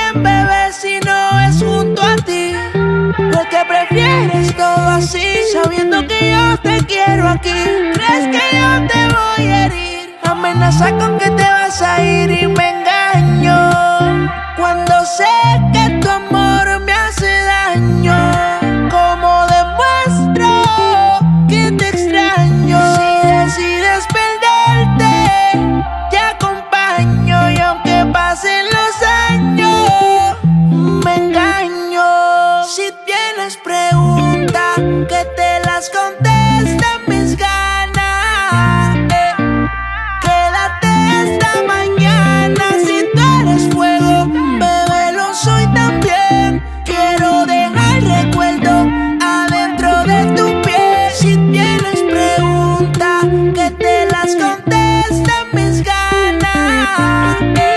bien, bebé, si no es junto a ti. Porque prefieres todo así, sabiendo que yo te quiero aquí. Crees que yo te voy a herir, amenaza con que te vas a ir y me pregunta, que te las contesten mis ganas. Eh, quédate esta mañana si tú eres fuego, bebé, lo soy también. Quiero dejar recuerdo adentro de tu piel. Si tienes pregunta, que te las contesten mis ganas. Eh,